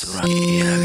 Surabaya